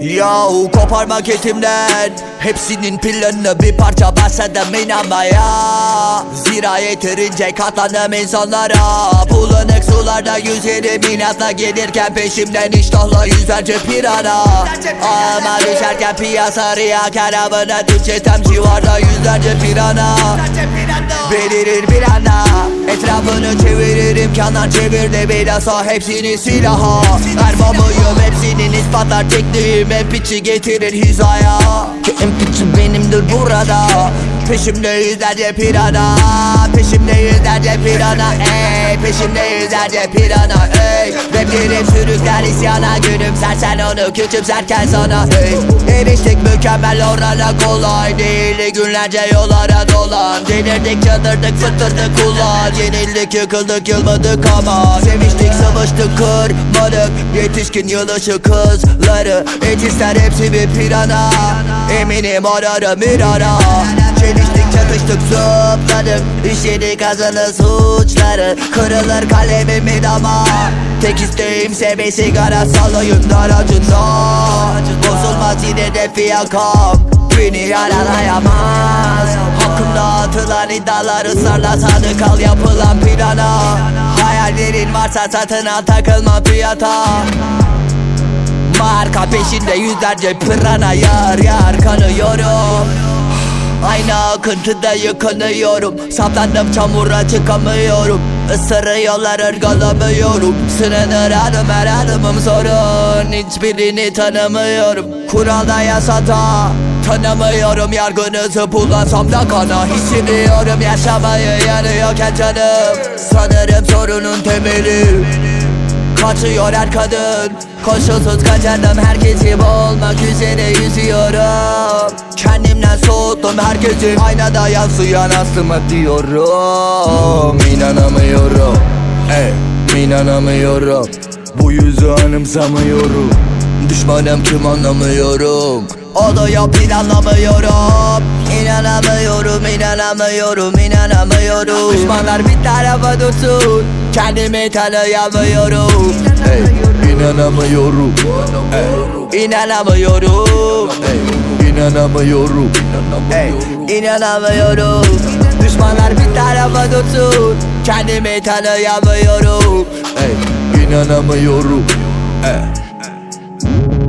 Yahu koparmak etimden. Hepsinin planını bir parça basadım inanmaya Zira yeterince katlandım insanlara. Bulanık sularda yüzerim inatla gelirken Peşimden iştahla yüzlerce pirana. Ama düşerken piyasa riyakar avına Düşesem civarda yüzlerce pirana. Belirir bir anda Etrafını çeviririm kanar çevirdi bilhassa hepsini silaha. Ermamıyım hepsinin ispatlar tekniğim En piçi getirir hizaya. Ki en piçi benimdir burada Peşimde yüzlerce pirana. Peşimde yüzlerce pirana. Ey Peşimde yüzlerce pirana. Ey Raplerim sürükler isyana. Gülümser sen onu küçümserken sana. Ey Eriştik mükemmel orana. Kolay değil Günlerce yollara dolan. Delirdik çadırdık fıttırdık kullan. Yenildik yıkıldık yılmadık ama Seviştik savaştık kırmadık. Yetişkin yılışı kızları Et ister hepsi bir pirana. Eminim ararım bir ara Çeliştik çatıştık zıpladık İşledik azılı suçları. Kırılır kalemimin ama Tek isteğim bir sigara salayın aracında Bozulmaz yine de fiyakam. Beni yaralayamaz. Hakkımda atılan iddialar ısrarla sadık kal yapılan plana. Hayallerin varsa satın al takılma fiyata. Marka peşinde yüzlerce pırana yar yar kanıyorum Aynı akıntıda yıkanıyorum. Saplandım çamura çıkamıyorum. Isırıyorlar ırgalamıyorum. Sınırır adım her adımım sorun. Hiçbirini tanımıyorum. Kuralda yasada Tanımıyorum. Yargınızı bulasam da kana Hissediyorum. Yaşamayı yanıyorken canım. Sanırım sorunun temeli. Kaçıyor her kadın. Koşulsuz kaçardım. Herkesi olmak üzere yüzüyorum Kendimden soğuttum herkesi Aynada yansıyan aslımı diyorum. İnanamıyorum. Ey inanamıyorum. Bu yüzü anımsamıyorum. Düşmanım kim anlamıyorum. Oluyor planlamıyorum İnanamıyorum, inanamıyorum, inanamıyorum Düşmanlar bir tarafa dursun. Kendimi tanıyamıyorum. Ey, inanamıyorum. Ey, inanamıyorum. Ey, inanamıyorum Ey, inanamıyorum. Düşmanlar bir tarafa dursun. Kendimi tanıyamıyorum. Ey, inanamıyorum. Ey.